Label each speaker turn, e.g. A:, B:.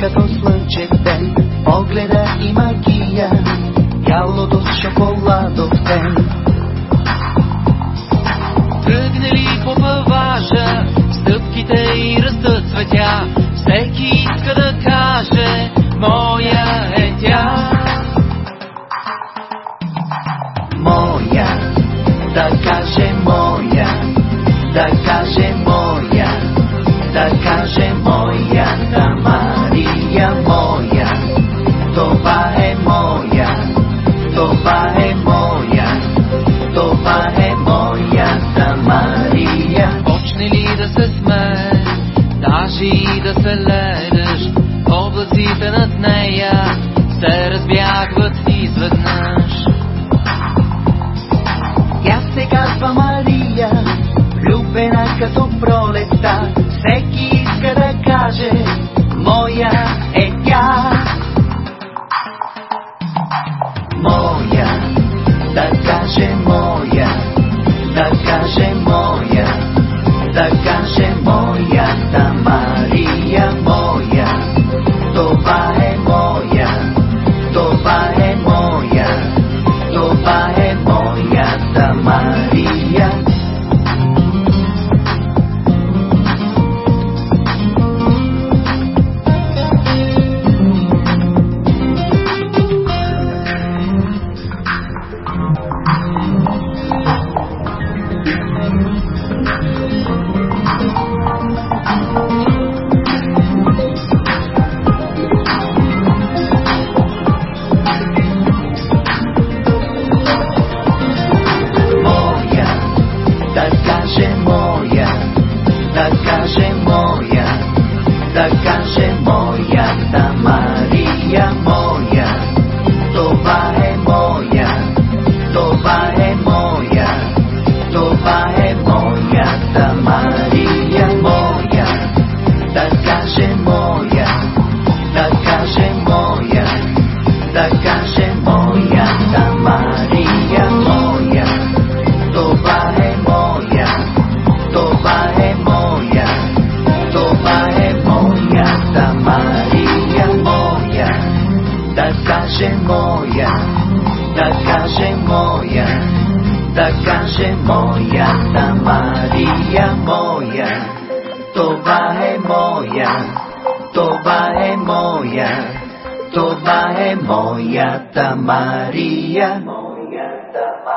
A: като слънчев ден,
B: погледа и магия, ялото с шоколадов ден. Всеки иска да каже, моя е тя.
A: Моя, да каже моя, да каже
B: даже и да се ледеш, облаците над нея се разбягват изведнъж.
A: Тя се казва Мария, влюбена като пролета. Всеки иска да каже, моя е тя. Моя, да каже каже моята Мария моя. Това е моя, това е моя, това е моята Мария каже моя, да каже моя, да каже моята Мария моя. Това е моя, това е моя, това е моята Мария. Моята Мария.